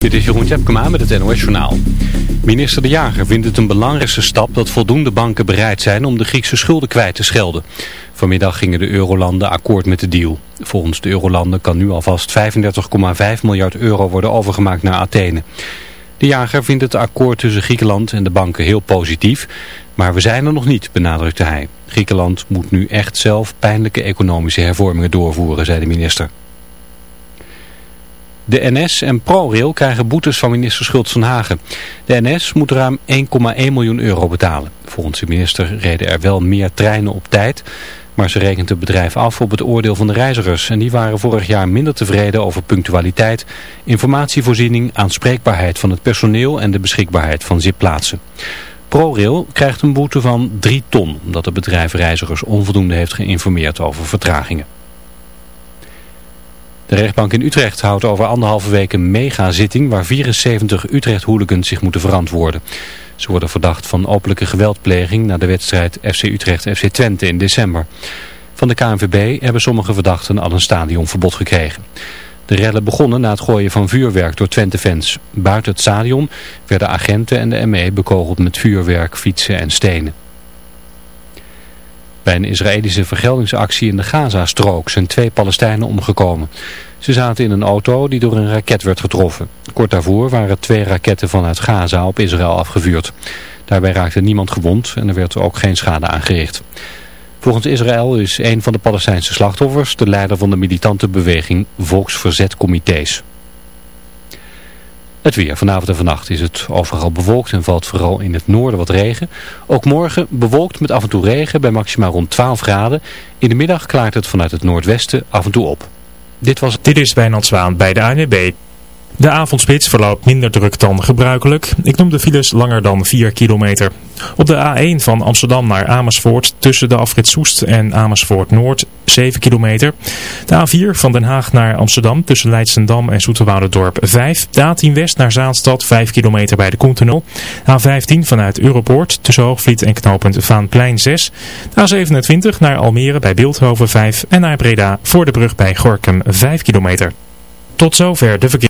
Dit is Jeroen Tjepkema met het NOS Journaal. Minister De Jager vindt het een belangrijkste stap dat voldoende banken bereid zijn om de Griekse schulden kwijt te schelden. Vanmiddag gingen de eurolanden akkoord met de deal. Volgens de eurolanden kan nu alvast 35,5 miljard euro worden overgemaakt naar Athene. De Jager vindt het akkoord tussen Griekenland en de banken heel positief, maar we zijn er nog niet, benadrukte hij. Griekenland moet nu echt zelf pijnlijke economische hervormingen doorvoeren, zei de minister. De NS en ProRail krijgen boetes van minister Schultz Hagen. De NS moet ruim 1,1 miljoen euro betalen. Volgens de minister reden er wel meer treinen op tijd, maar ze rekent het bedrijf af op het oordeel van de reizigers. En die waren vorig jaar minder tevreden over punctualiteit, informatievoorziening, aanspreekbaarheid van het personeel en de beschikbaarheid van zitplaatsen. ProRail krijgt een boete van 3 ton, omdat het bedrijf reizigers onvoldoende heeft geïnformeerd over vertragingen. De rechtbank in Utrecht houdt over anderhalve week een megazitting waar 74 Utrecht-hooligans zich moeten verantwoorden. Ze worden verdacht van openlijke geweldpleging na de wedstrijd FC Utrecht-FC Twente in december. Van de KNVB hebben sommige verdachten al een stadionverbod gekregen. De rellen begonnen na het gooien van vuurwerk door Twente-fans. Buiten het stadion werden agenten en de ME bekogeld met vuurwerk, fietsen en stenen. Bij een Israëlische vergeldingsactie in de Gaza-strook zijn twee Palestijnen omgekomen. Ze zaten in een auto die door een raket werd getroffen. Kort daarvoor waren twee raketten vanuit Gaza op Israël afgevuurd. Daarbij raakte niemand gewond en er werd ook geen schade aangericht. Volgens Israël is een van de Palestijnse slachtoffers de leider van de militante beweging Volksverzetcomité's. Het weer. Vanavond en vannacht is het overal bewolkt en valt vooral in het noorden wat regen. Ook morgen bewolkt met af en toe regen bij maximaal rond 12 graden. In de middag klaart het vanuit het noordwesten af en toe op. Dit, was... Dit is Wijnand Zwaan bij de ANWB. De avondspits verloopt minder druk dan gebruikelijk. Ik noem de files langer dan 4 kilometer. Op de A1 van Amsterdam naar Amersfoort tussen de afrit Soest en Amersfoort Noord 7 kilometer. De A4 van Den Haag naar Amsterdam tussen Leidsendam en Zoeterwoudendorp 5. De A10 West naar Zaanstad 5 kilometer bij de Koentunnel. A15 vanuit Europoort tussen Hoogvliet en knooppunt Vaanplein 6. De A27 naar Almere bij Beeldhoven 5 en naar Breda voor de brug bij Gorkum 5 kilometer. Tot zover de verkeer.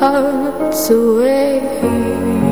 hearts away.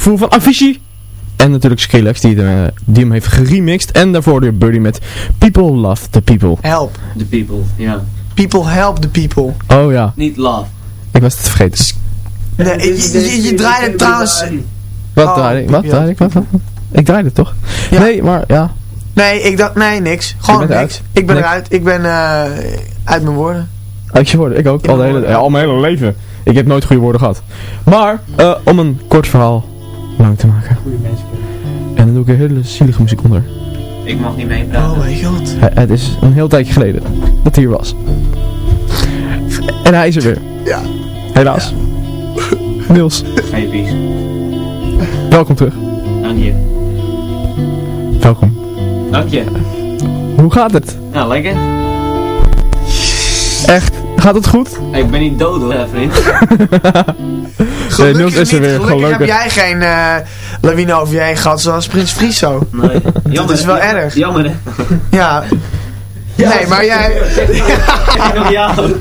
Gevoel van Avicii. En natuurlijk Skrillex die, hem, eh, die hem heeft geremixed. En daarvoor de Birdie met People Love the People. Help. The people, ja. People help the people. Oh ja, Niet love. ik was het vergeten. Nee, je, je, je draait het trouwens... Wat Oh, draaide ik? Wat ja. draaide ik? Wat? Ik draaide het toch? Ja. Nee, maar ja. Nee, ik dacht... Nee, niks. Gewoon niks. Ik ben Niks. eruit. Ik ben eh, uit mijn woorden. Ik je woorden, ik ook. Al, de hele, ja, al mijn hele leven. Ik heb nooit goede woorden gehad. Maar, eh, om een kort verhaal lang te maken. En dan doe ik er hele zielige muziek onder. Ik mag niet meepraten. Oh mijn god. Hij- het is een heel tijdje geleden dat hij hier was. En hij is er weer. Ja. Helaas. Niels, Geen pies. welkom terug. Dank je. Welkom. Dank je. Hoe gaat het? Nou, lekker. Echt? Gaat het goed? Ik ben niet dood hoor, vriend. Nee, Niels is er niet. weer. Gelukkig Gelukkig. heb jij geen eh, lawine over je heen gehad zoals Prins Friso. Nee. Jammer, is wel jammer, erg. Jammer hè. Ja. nee, maar jij... Nog jou.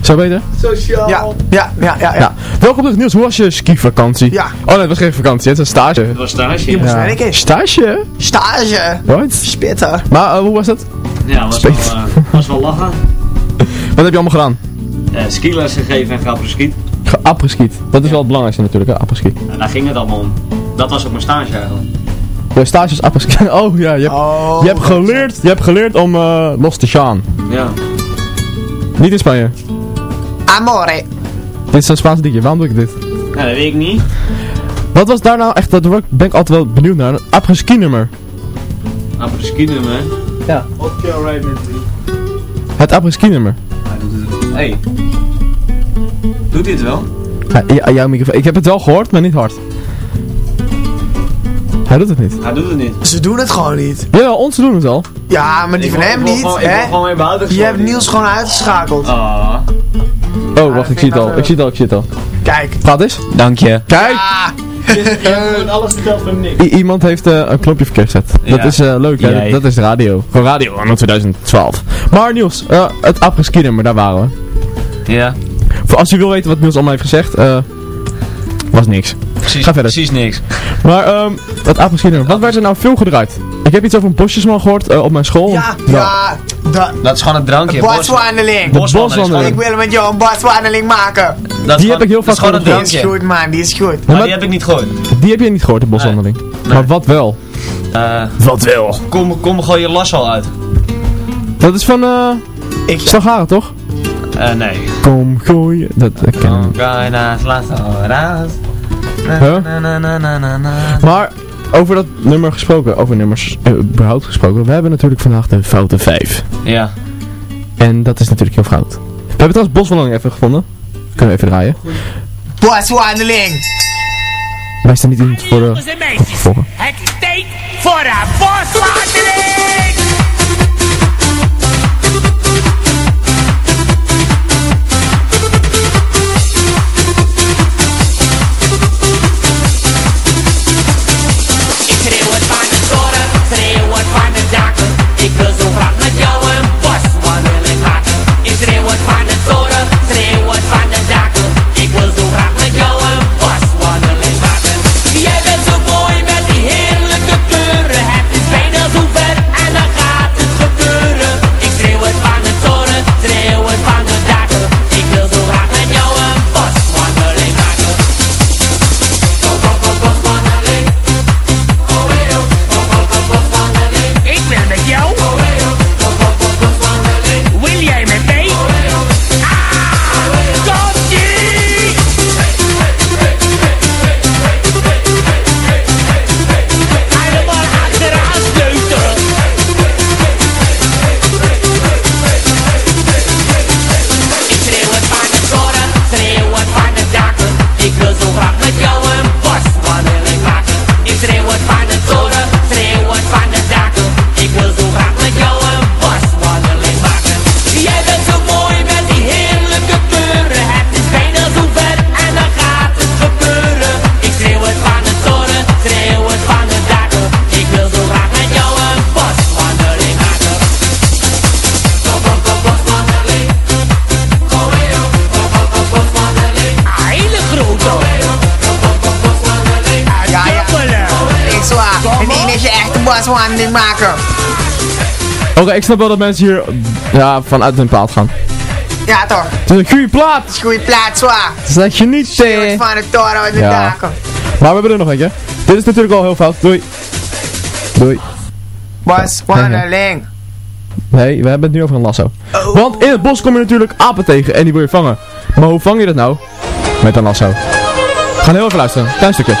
Zo beter? Ja, ja, ja, ja. ja. Ja. Welkom terug Niels, hoe was je skivakantie? Ja. Oh nee, het was geen vakantie, het was een stage. Het was stage. Je moest Ja. werken. Stage? Stage. What? Spitten. Maar eh, hoe was dat? Ja, was wel, eh, was wel lachen. Wat heb je allemaal gedaan? Uh, skiles gegeven en geappreskiet. Geappreskiet. Dat is wel het belangrijkste natuurlijk, hè, appreskiet. En daar ging het allemaal om. Dat was ook mijn stage eigenlijk. Je stages appreskiet. Oh ja, je hebt, Oh, je hebt geleerd, je hebt geleerd om eh, los te gaan. Ja. Niet in Spanje. Amore. Dit is een Spaans liedje, waarom doe ik dit? Nou, dat weet ik niet. Wat was daar nou echt, daar ik- ben ik altijd wel benieuwd naar, een apres-ski nummer. Apres-ski nummer. Ja. Oké, alright met Het apres-ski nummer. Hij doet het. Hey. Doet dit wel? Ja, ja, jouw microfoon. Ik heb het wel gehoord, maar niet hard. Hij doet het niet. Hij doet het niet. Ze doen het gewoon niet. Ja, ons doen het wel. Ja, maar die Ik van hem niet, gewoon- Ik wil hè? gewoon even buiten Je hebt Niels gewoon uitgeschakeld. Ah. Oh, wacht, ik zie het al. Ik zie het al, ik zie het al. Kijk. Praat eens. Dank je. Kijk! Ah. alles verteld van niks. I- iemand heeft eh, een knopje verkeerd gezet. Dat Ja. is eh, leuk, hè? Dat is radio. Gewoon radio, anno 2012. Maar Niels, eh, het apres-ski nummer, daar waren we. Ja. Voor als u wil weten wat Niels allemaal heeft gezegd, eh was niks. Precies, Ga verder. Precies niks. Maar ehm het apres-ski nummer, wat werd er nou veel gedraaid? Ik heb iets over een bosjesman gehoord eh, op mijn school. Ja, ja. Da, Dat is gewoon een drankje. een boswandeling. De Boswandeling. boswandeling. Ik wil met jou een boswandeling maken. Dat Die heb gewoon- ik heel dat is vaak gewoon een gehoord. Die is drankje. goed man, die is goed. Maar maar- die heb ik niet gehoord. Die heb je niet gehoord, de boswandeling. Maar wat wel? Eh, Wat wel? kom, kom gooi je las al uit. Dat is van, eh... Ik, Sahara, toch? Eh, nee. Kom, gooi. Dat ik ken raas. Huh? Maar, over dat nummer gesproken, over nummers eh, überhaupt gesproken. We hebben natuurlijk vandaag de foute 5. Ja. En dat is natuurlijk heel fout. We hebben trouwens boswandeling even gevonden. Kunnen we even draaien. boswandeling. Wij staan niet in voor de volgen. Het is tijd voor een boswandeling! Oké, ik snap wel dat mensen hier ja, vanuit hun paard gaan. Ja toch. Het is een goede plaat! Het is goede plaats zwaar. Zeg je niet, het van de toren uit de Ja. daken. Maar we hebben er nog eentje. Dit is natuurlijk al heel fout. Doei. Doei. Boswandeling. Nee, we hebben het nu over een lasso. Want in het bos kom je natuurlijk apen tegen en die wil je vangen. Maar hoe vang je dat nou? Met een lasso. We gaan heel even luisteren. Klein stukje.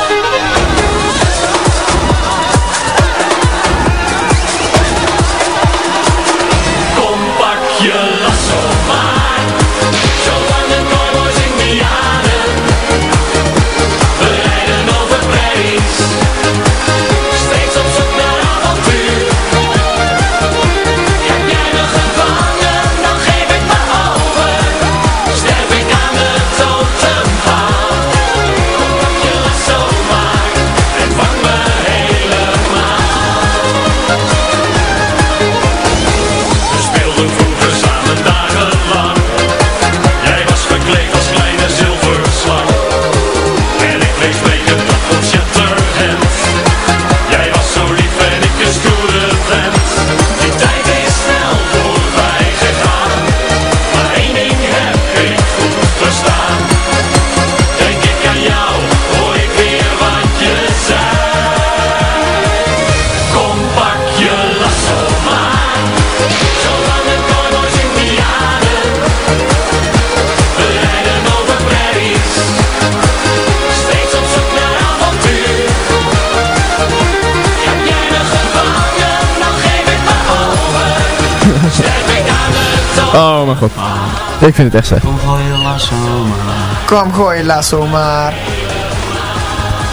Ik vind het echt slecht. Kom gooi je lasso maar. Kom gooi je lasso maar.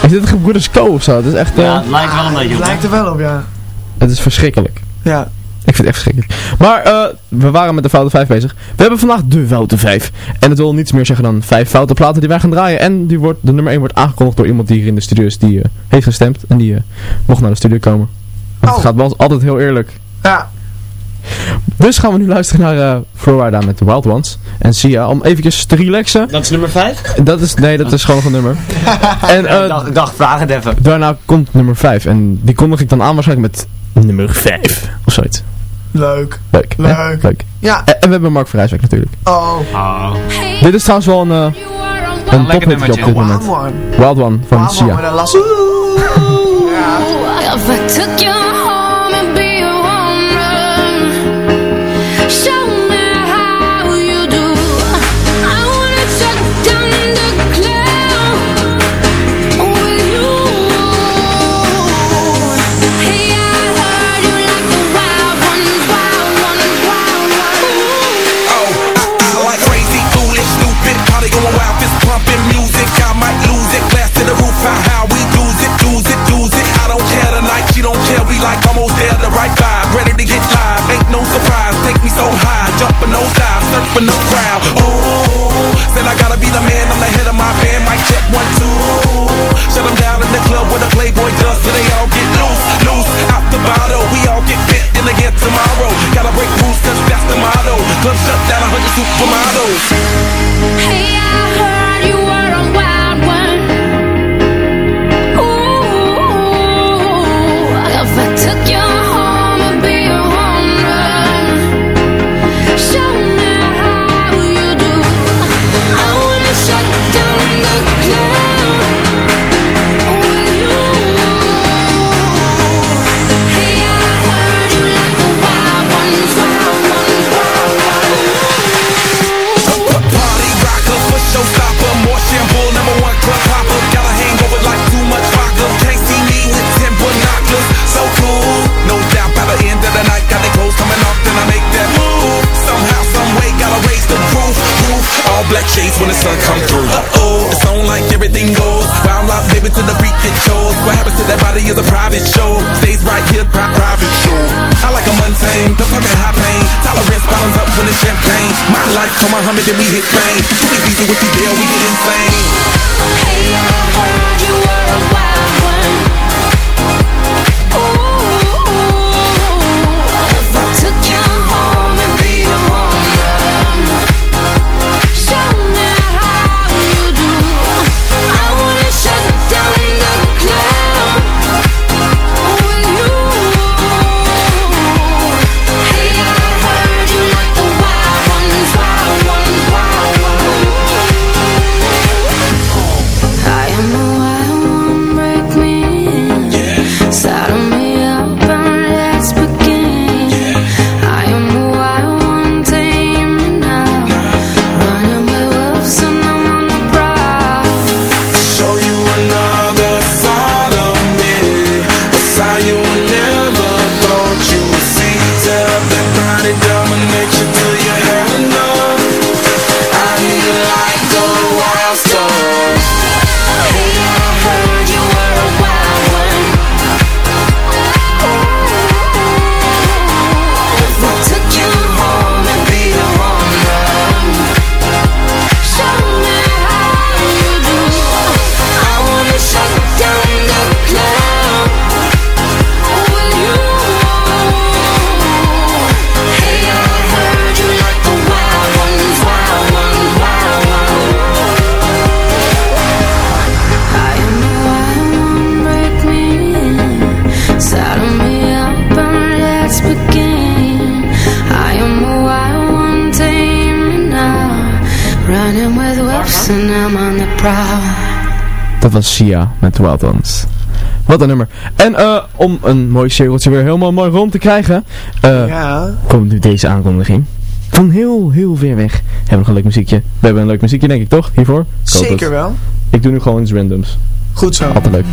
Is dit een gebroeders Co of zo? Het is echt... eh, Ja, het lijkt wel een beetje Het op. lijkt er wel op ja. Het is verschrikkelijk. Ja. Ik vind het echt verschrikkelijk. Maar eh, we waren met de foute 5 bezig. We hebben vandaag de foute 5. En het wil niets meer zeggen dan 5 foute platen die wij gaan draaien. En die wordt, de nummer 1 wordt aangekondigd door iemand die hier in de studio is. Die eh, heeft gestemd. En die eh, mocht naar de studio komen. Want Oh. Het gaat wel altijd heel eerlijk. Ja. Dus gaan we nu luisteren naar eh Florida met The Wild Ones. En Sia, om eventjes te relaxen. Dat is nummer 5? Dat is, nee, dat is gewoon een nummer. En eh, ik, dacht, ik dacht, vraag het even. daarna komt nummer 5. En die kondig ik dan aan waarschijnlijk met nummer 5. Of zoiets. Leuk. Leuk. hè? Leuk. Leuk. Ja. En, en we hebben Mark Vrijswijk natuurlijk. Oh. Dit is trouwens wel een, eh een lekker tophittje op dit moment. Wild one. Wild One van Wild one Sia. Ready to get live. Ain't no surprise, take me so high, jumping those dives, surfing the crowd. Oh, said I gotta be the man, I'm the head of my band, mic check one, two. Shut them down in the club where the Playboy does, so they all get loose, loose, out the bottle. We all get fit in again tomorrow. Gotta break rules, cause that's the motto. Club shut down, 100 supermodels. Hey, I heard black shades when the sun come through. Uh oh, it's on like everything goes. Wild out, baby, to the freak it shows. What happens to that body is a private show. Stays right here, pri- private show. I like a mundane, the fucking high pain. Tolerance bottoms up when it's champagne. My life, come on, Muhammad, then we hit fame. Too easy with the deal, we get insane. Hey, I heard you were a wolves and I'm on the prowl. Dat was Sia met Wild Ones. Wat een nummer. En eh, om een mooi cirkeltje weer helemaal mooi rond te krijgen, eh, Ja. komt nu deze aankondiging. Van heel, heel ver weg hebben we nog een leuk muziekje. We hebben een leuk muziekje denk ik toch, hiervoor? Zeker het. wel. Ik doe nu gewoon iets randoms. Goed zo. Altijd leuk.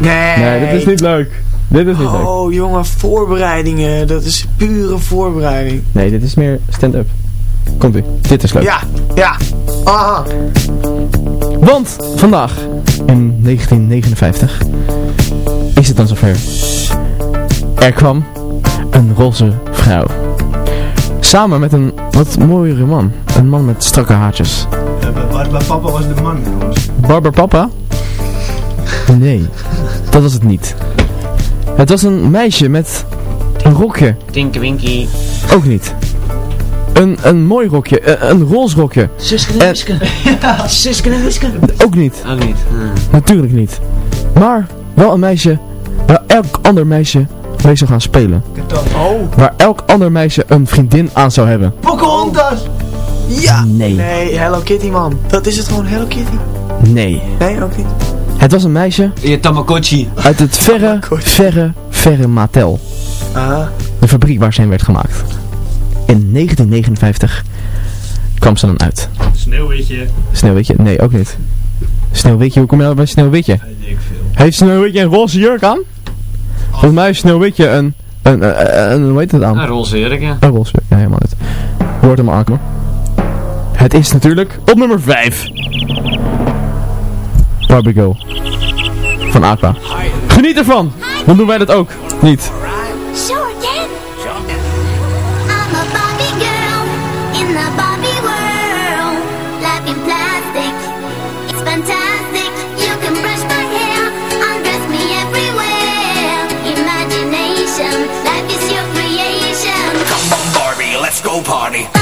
Nee. Nee, dit is niet leuk. Dit is niet leuk. Oh jongen, voorbereidingen. Dat is pure voorbereiding. Nee, dit is meer stand-up. Komt ie. Dit is leuk. Ja, ja. Aha. Want vandaag, in 1959, is het dan zover. Er kwam een roze vrouw. Samen met een wat mooiere man. Een man met strakke haartjes. Bij papa was de man, jongens. Barber Papa? Nee, dat was het niet. Het was een meisje met Een rokje. Tinky Winky. Ook niet. Een, een mooi rokje. Een, een roze rokje. Suske En- Wiske. Suske en Wiske. Ook niet. Ook niet. Hmm. Natuurlijk niet. Maar wel een meisje waar elk ander meisje mee zou gaan spelen. Oh. Waar elk ander meisje een vriendin aan zou hebben. Pocahontas. Ja. Nee. Nee, Hello Kitty man. Dat is het gewoon, Hello Kitty. Nee. Nee, ook niet. Het was een meisje Je Tamagotchi. uit het verre, verre, verre Mattel. Ah. De fabriek waar ze in werd gemaakt. In 1959 kwam ze dan uit. Sneeuwwitje. Sneeuwwitje? Nee, ook niet. Sneeuwwitje, hoe kom je nou bij Sneeuwwitje? Heeft Sneeuwwitje een roze jurk aan? Volgens mij heeft Sneeuwwitje een, een, een, een, hoe heet het aan? Een roze jurk, ja. Een roze jurk, ja helemaal niet. Hoort hem maar aankomen. Het is natuurlijk op nummer 5. Barbie Girl. Van Aqua. Geniet ervan! Dan doen wij dat ook. Niet. Sure party.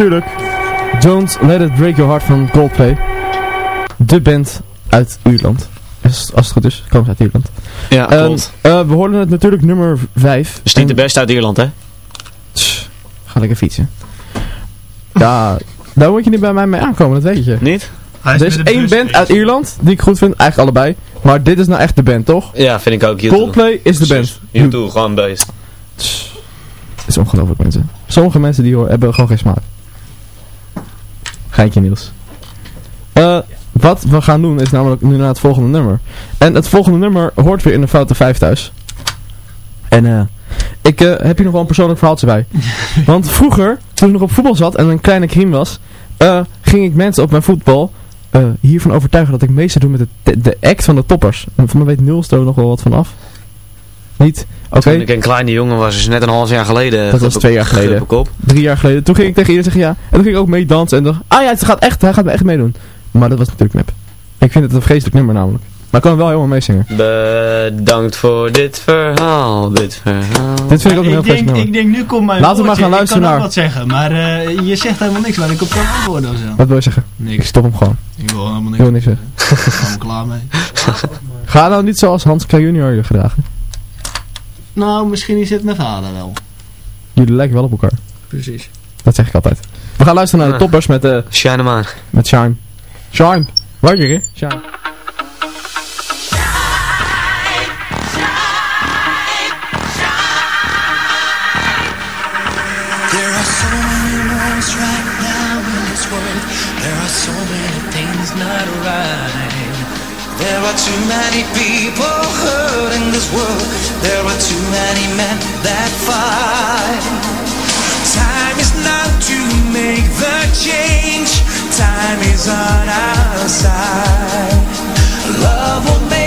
Natuurlijk Don't Let It Break Your Heart van Coldplay. De band uit Ierland. Als, het goed is, komen ze uit Ierland. Ja, En, klopt. eh, we hoorden het natuurlijk nummer 5. Is niet de beste uit Ierland, hè? Ga lekker fietsen. Ja, daar moet je niet bij mij mee aankomen, dat weet je. Niet? Er is één band uit Ierland die ik goed vind, eigenlijk allebei. Maar dit is nou echt de band, toch? Ja, vind ik ook. Coldplay is de band. YouTube, gewoon best. Het is ongelooflijk mensen. Sommige mensen die hoor, hebben gewoon geen smaak. Geintje Niels. Eh, wat we gaan doen is namelijk nu naar het volgende nummer. En het volgende nummer hoort weer in de Foute 5 thuis. En eh, ik eh, heb hier nog wel een persoonlijk verhaaltje bij. Want vroeger, toen ik nog op voetbal zat en een kleine kriem was, eh, ging ik mensen op mijn voetbal hiervan overtuigen dat ik mee zou doen met de, de act van de toppers. En van mij weet Niels er nog wel wat van af. Niet? Oké. Toen ik een kleine jongen was, is net een half jaar geleden. Dat was twee jaar geleden. Drie jaar geleden. Toen ging ik tegen iedereen zeggen ja. En toen ging ik ook mee dansen. En dacht, ah ja, het gaat echt, hij gaat me echt meedoen. Maar dat was natuurlijk nep. Ik vind het een vreselijk nummer namelijk. Maar ik kan hem wel helemaal meezingen. Bedankt voor dit verhaal, dit verhaal. Dit vind ik ook een heel ik vreselijk denk, nummer. ik denk, nu komt mijn Laten we maar gaan luisteren Ik kan ook naar- wat zeggen, maar eh, je zegt helemaal niks waar ik op kan antwoorden of zo. Wat wil je zeggen? Niks. Stop hem gewoon. Ik wil helemaal Ik niks. wil niks zeggen. Ik ben klaar mee. Ga nou niet zoals Hans K. junior je gedragen. Nou, misschien is het mijn vader wel. Jullie lijken wel op elkaar. Precies. Dat zeg ik altijd. We gaan luisteren naar de toppers met, eh Shine hem aan. met Shine. Shine. Waar je hè? Shine. There are so many wrongs right now in this world. There are so many things not right. There are too many people hurting this world. There are too many men that fight. Time is now to make the change. Time is on our side. Love will make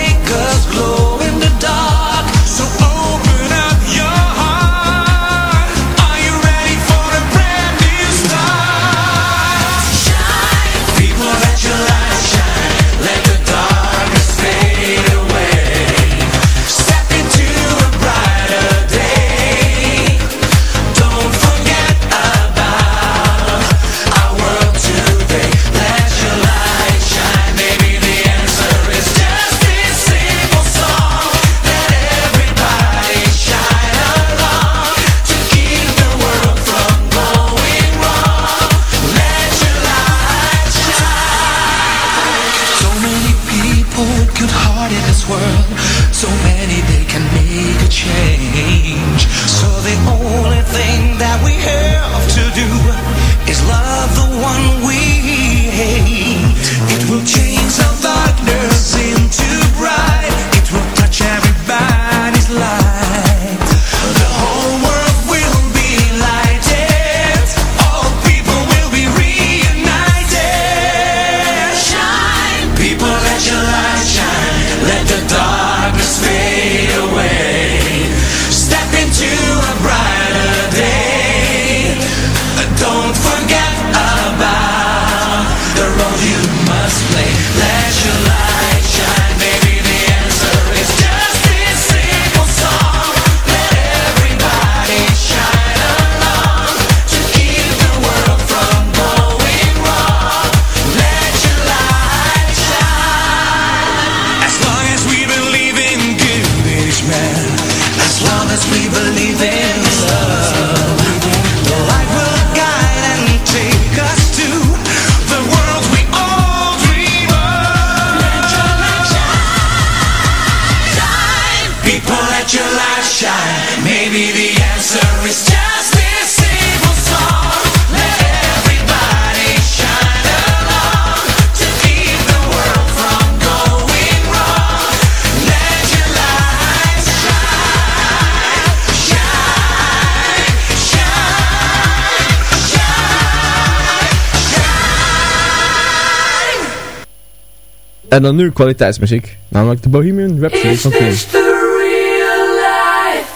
En dan nu kwaliteitsmuziek, namelijk de Bohemian Rhapsody van Queen. Is this the real life?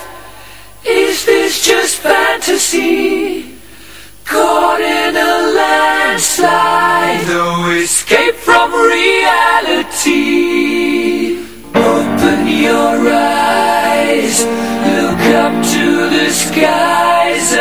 Is this just fantasy? Caught in a landslide, no escape from reality. Open your eyes, look up to the skies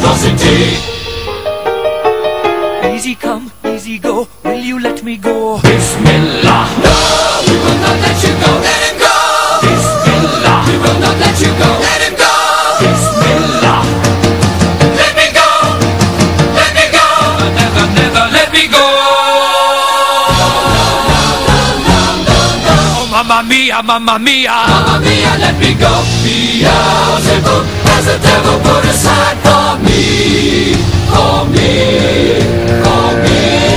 monstrosity. Easy come, easy go, will you let me go? Bismillah, no, we will not let you go. Let him go. Bismillah, we will not let. Mamma mia, mamma mia, mamma mia, let me go. Beelzebub has the devil put aside for me, for me, for me.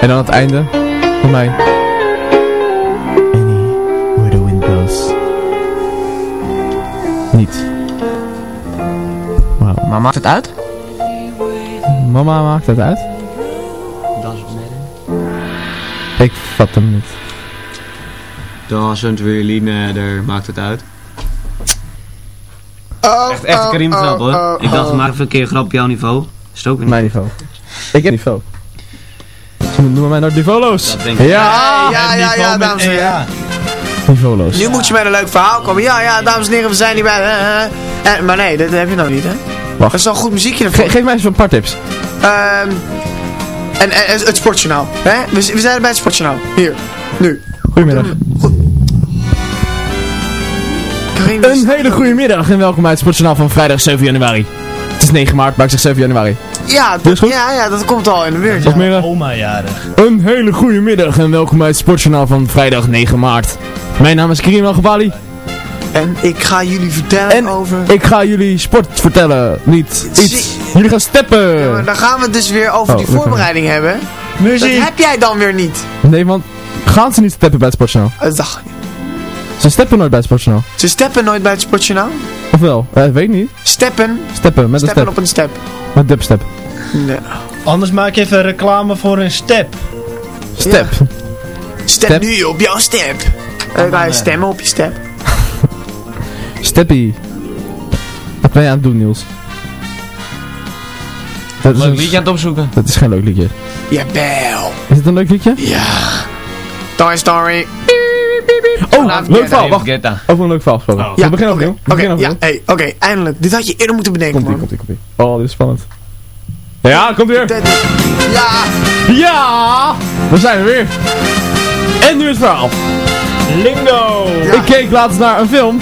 En dan het einde van mij. Any where the wind. Niet. Maar maakt het uit? Mama maakt het uit? Doesn't matter. Ik vat hem niet. Doesn't really matter. Maakt het uit? Echt, echt een Karim grap hoor. Ik dacht, maak even een keer een grap op jouw niveau. Is het ook een Mijn niveau. Ik heb niveau. Ze noemen mij nou denk ik. Ja, ja, ja, ja, dames en heren. niveauloos. Nu moet je met een leuk verhaal komen. Ja, ja, dames en heren, we zijn hier bij... eh, maar nee, dat heb je nou niet, hè? Wacht. Dat is wel een goed muziekje ervoor. Ge- geef mij eens een paar tips. Ehm, en, en, en het sportjournaal. Hè? We, we zijn bij het sportjournaal. Hier. Nu. Goedemiddag. Een hele goede middag en welkom bij het Sportjournaal van vrijdag 7 januari. Het is 9 maart, maar ik zeg 7 januari. Ja, goed? ja, ja, dat komt al in de buurt. Ja. Oma jarig. Een hele goede middag en welkom bij het Sportjournaal van vrijdag 9 maart. Mijn naam is Karim Elgebali En ik ga jullie vertellen en over... ik ga jullie sport vertellen. Niet iets. Jullie gaan steppen. Ja, maar dan gaan we het dus weer over Oh, die voorbereiding hebben. Muziek. Dat heb jij dan weer niet. Nee, want gaan ze niet steppen bij het Sportjournaal? Dat dacht ik. Ze steppen nooit bij het Sportjournaal. Ze steppen nooit bij het sportjournaal. Of wel? Eh, weet ik niet. Steppen. Steppen, met een Steppen step. op een step. Met dubstep. Nee. Anders maak je even reclame voor een step. Step. Step, Step. nu op jouw step. Dan ga je stemmen op je step. Steppie. Wat ben je aan het doen, Niels? Dat is, Leuk een- liedje aan het opzoeken. dat is geen leuk liedje. Jawel. Is het een leuk liedje? Ja. Toy Story. Oh, leuk verhaal. Wacht. Over een leuk verhaal gesproken. Oh. We beginnen opnieuw. Oké, ja, hey, oké, eindelijk. Dit had je eerder moeten bedenken, Komt ie, man. komt ie, komt ie. Oh, dit is spannend. Ja, komt weer. Ja. Ja, we zijn er weer. En nu het verhaal. Lingo. Ik keek laatst naar een film.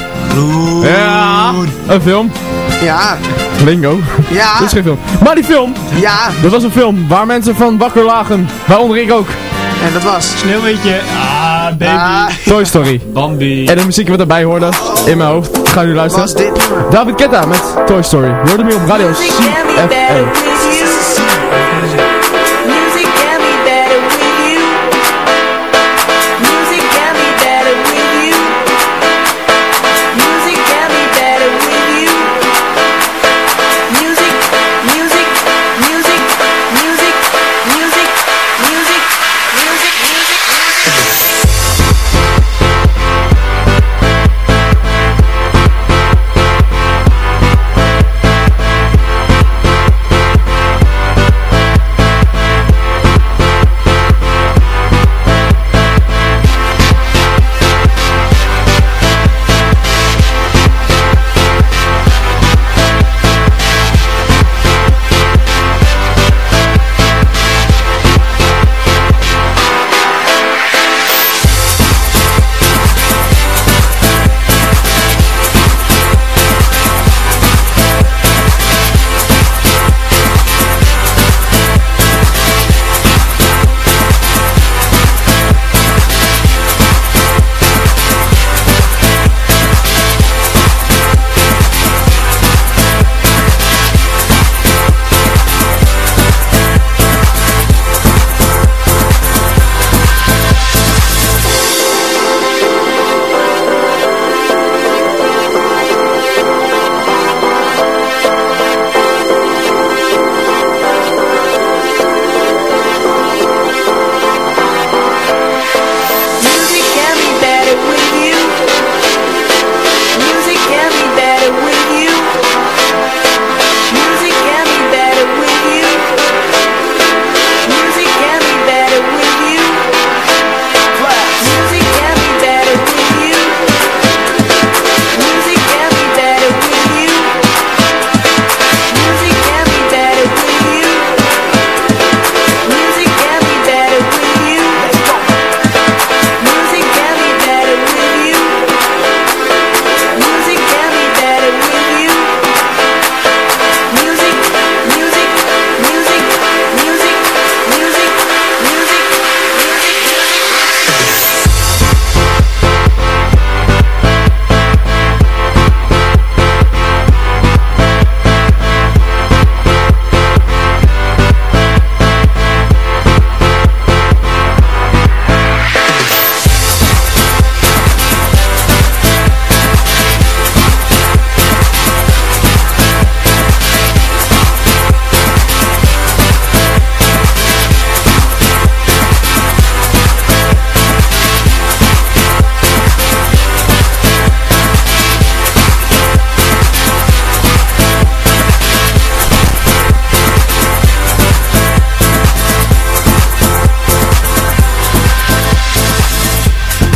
Ja, een film. Ja. Lingo. Ja. Dit is geen film. Maar die film, Ja. dat was een film waar mensen van wakker lagen. Waaronder ik ook. En dat was... Sneeuwwitje. Ah, baby. Ah, Toy Story. Bambi. En de muziek wat erbij hoorde in mijn hoofd. Ga nu luisteren. was dit. David Ketta met Toy Story. Hem hier op radio CFM.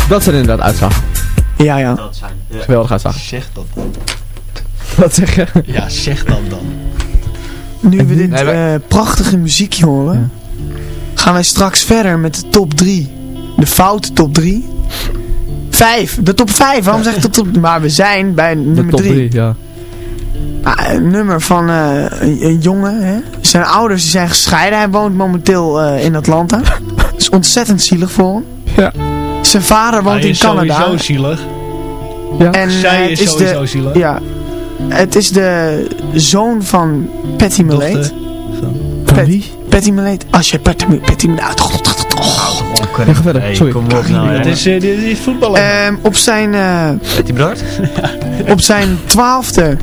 Dat zijn inderdaad uitslagen. Ja, ja. Dat zijn. Ja. Geweldig uitslag. Zeg dat dan. Wat zeg je? Ja, zeg dat dan. Nu we dit Nee, wij- eh, prachtige muziekje horen, gaan wij straks verder met de top 3. De foute top 3. Vijf, de top 5. Waarom zeg ik de top Maar we zijn bij De nummer top 3. 3, ja. een nummer van eh, een, een jongen. Hè? Zijn ouders die zijn gescheiden. Hij woont momenteel eh, in Atlanta. Dat is ontzettend zielig voor hem. Ja. Zijn vader woont Hij in is Canada. sowieso zielig. Ja. En Zij het is sowieso de, zielig. Ja. Het is de zoon van Patty. Dochter Van wie? Patty Malate. Als je Patty, Patty Malate... Ja, ga verder. Hey, Sorry. kom op nou, Het hè. is, eh, dit is voetballer. Ehm, op zijn... eh, Betty Bart? op zijn twaalfde...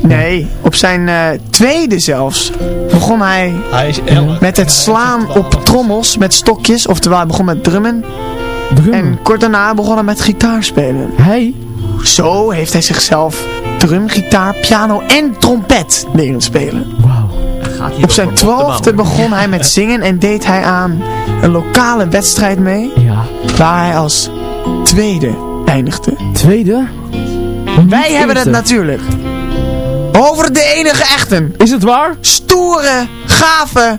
Nee, op zijn eh, tweede zelfs begon hij hij is met het slaan op trommels met stokjes. Oftewel, hij begon met drummen. Drummer. En kort daarna begon hij met gitaar spelen. Hij? Zo heeft hij zichzelf drum, gitaar, piano en trompet leren spelen. Wauw. Gaat hier Op zijn twaalfde begon hij met zingen en deed hij aan een lokale wedstrijd mee. Ja. Waar hij als tweede eindigde. Tweede? Wij hebben het natuurlijk over de enige echten. Is het waar? Stoere, gave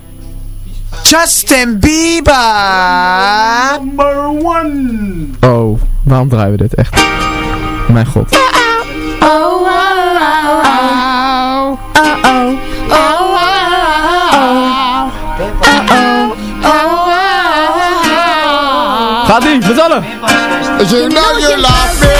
Justin Bieber. Number one. Oh, waarom draaien we dit echt? Mijn god. Oh, oh, oh, oh. Oh. Oh, oh, oh. Oh. Oh, Gaat ie, met allen! You know you love me.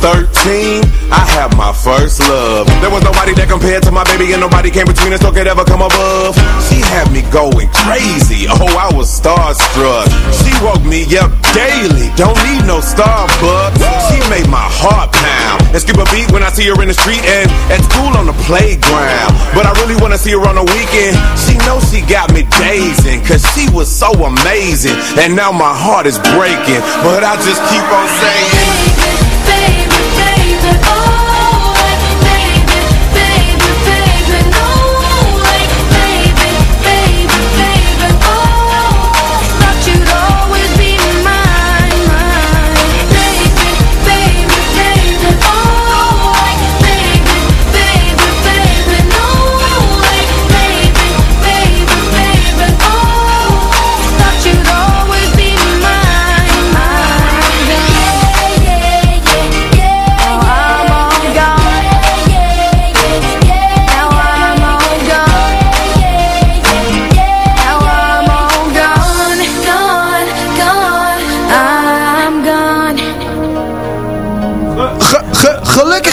13, I had my first love. There was nobody that compared to my baby, and nobody came between us or could ever come above. She had me going crazy. Oh, I was starstruck. She woke me up daily. Don't need no Starbucks. She made my heart pound and skip a beat when I see her in the street and at school on the playground. But I really wanna see her on the weekend. She knows she got me dazing, cause she was so amazing. And now my heart is breaking, but I just keep on saying. Baby, baby, oh,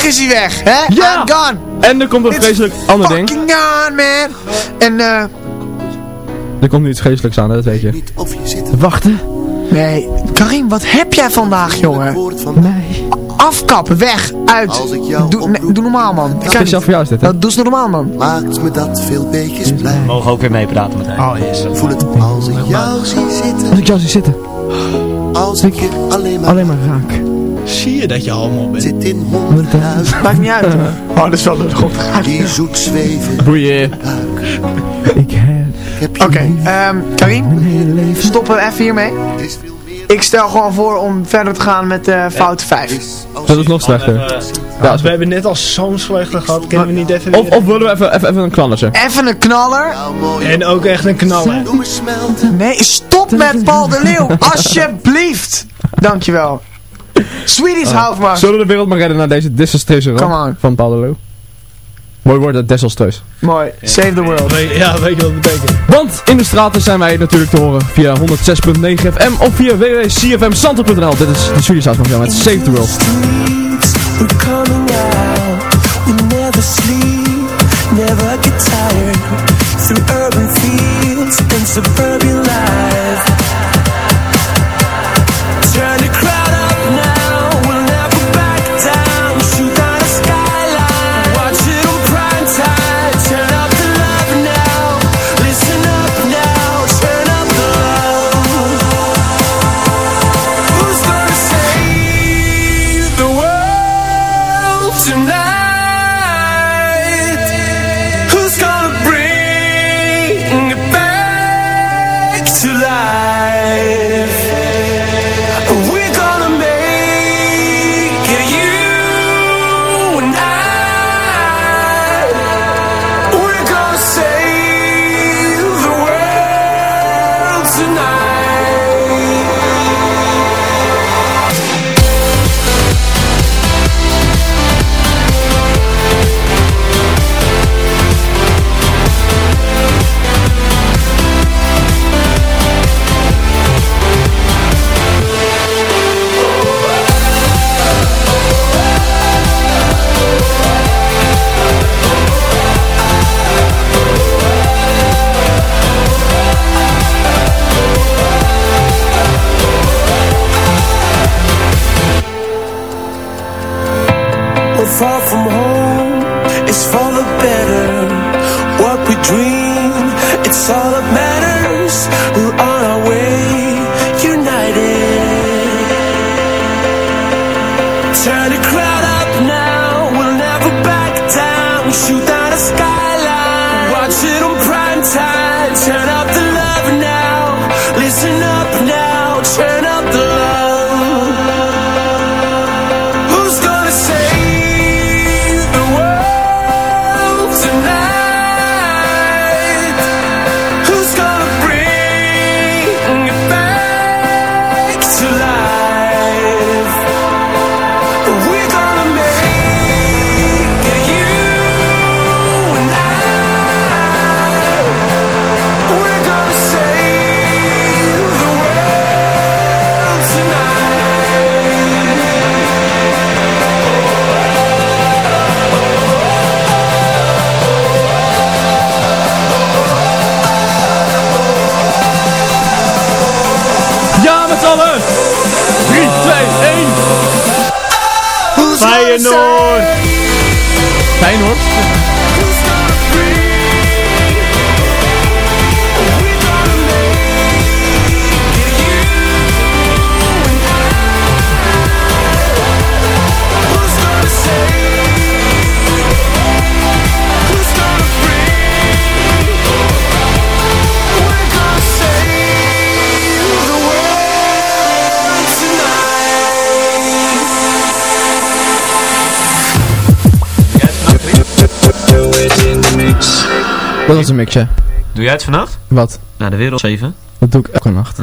is hij weg, hè? Ja! I'm gone. En er komt een It's vreselijk ander ding. Fucking gone, man. En, eh... Er komt nu iets vreselijks aan, hè, dat weet je. Wachten. Nee, Karim, wat heb jij vandaag, jongen? Nee. Afkappen, weg, uit. Doe, nee, doe normaal, man. Ik Speciaal niet. voor jou is dit, hè? Dat doe eens normaal, man. Maakt me dat veel beetjes blij. We mogen ook weer meepraten met Oh, yes. Voel het als ik jou zie zitten. Als ik jou zie zitten. Als ik je alleen maar, Alleen maar raak. Zie je dat je homo bent? zit in honderdduizend. Maakt niet uit. Oh, dat is wel de grond. Die zoet zweven. Boeien. Ik heb Oké, ehm, Karim, stoppen we even hiermee. Ik stel gewoon voor om verder te gaan met eh fout 5. Dat is nog slechter. Ja, we hebben net al zo'n slechte gehad. Kunnen we niet even Of, willen we even, even, even een knallertje? Even een knaller. En ook echt een knaller. Nee, stop met Paul de Leeuw. Alsjeblieft. Dankjewel. Swedish Houfman. Zullen we de wereld maar redden naar deze desastreuze Come ramp on. van Leeuw? Mooi woord, dat desastreus. Mooi. Save the world. Ja, weet je wat het betekent? Want in de straten zijn wij natuurlijk te horen via 106.9 FM of via www.cfmsanto.nl. Dit is de Swedish House Mafia met Save the World. We're coming out, we never sleep, never get tired. Through urban fields and suburban life. Dat was een mixje. Doe jij het vannacht? Wat? Naar de wereld 7. Dat doe ik elke nacht.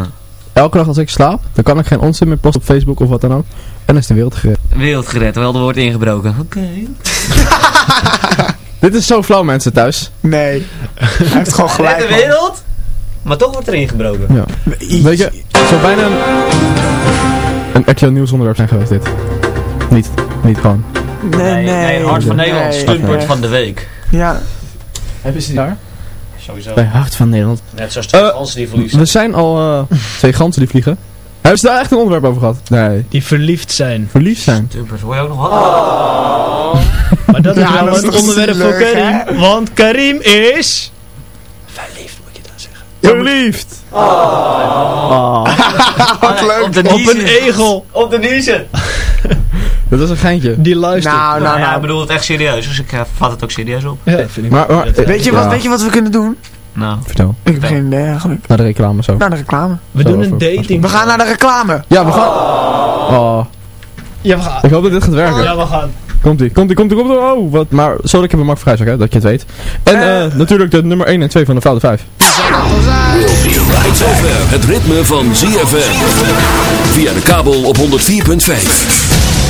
Elke nacht als ik slaap, dan kan ik geen onzin meer posten op Facebook of wat dan ook. En dan is de wereld gered. Wereld gered, wel er wordt ingebroken. Oké. Dit is zo flauw mensen thuis. Nee. Hij heeft gewoon gelijk. Red de man. wereld, maar toch wordt er ingebroken. Ja. Weet je, het zou bijna een, een actueel nieuwsonderwerp zijn geweest dit. Niet, niet gewoon. Nee, nee. nee, Hart van Nederland, nee. van de week. Ja. Hebben ze die daar? Sowieso. Bij Hart van Nederland. Net zoals de Eh, Fransen die verliezen. We zijn al eh, twee ganzen die vliegen. Hebben ze daar echt een onderwerp over gehad? Nee. Die verliefd zijn. Verliefd zijn. Stuntpunt, hoor je ook nog wat? Maar dat is Ja, wel dat is een toch onderwerp voor Karim. Want Karim is... Verliefd! Oh. Wat leuk. Op de Op een egel. Op de niezen. Dat is een geintje. Die luistert. Nou, Nou, nou, ja, ik nou. bedoel het echt serieus, dus ik eh, vat het ook serieus op. Ja, vind ik Maar, maar, Weet je, wat, Ja. weet je wat we kunnen doen? Nou, Vertel. Ik heb geen idee eigenlijk. Naar de reclame zo. Naar de reclame. We Zo, doen een dating. We gaan naar de reclame. Ja, we gaan... Oh. Ja, we gaan. Ik hoop dat dit gaat werken. Ja, we gaan. Komt ie, komt ie, komt ie, komt ie. Oh, wat. Maar zo ik heb een Mark Vrijzak, hè, dat je het weet. En eh, natuurlijk de nummer 1 en 2 van de Foute 5. Tot zover het ritme van ZFM. Via de kabel op 104.5.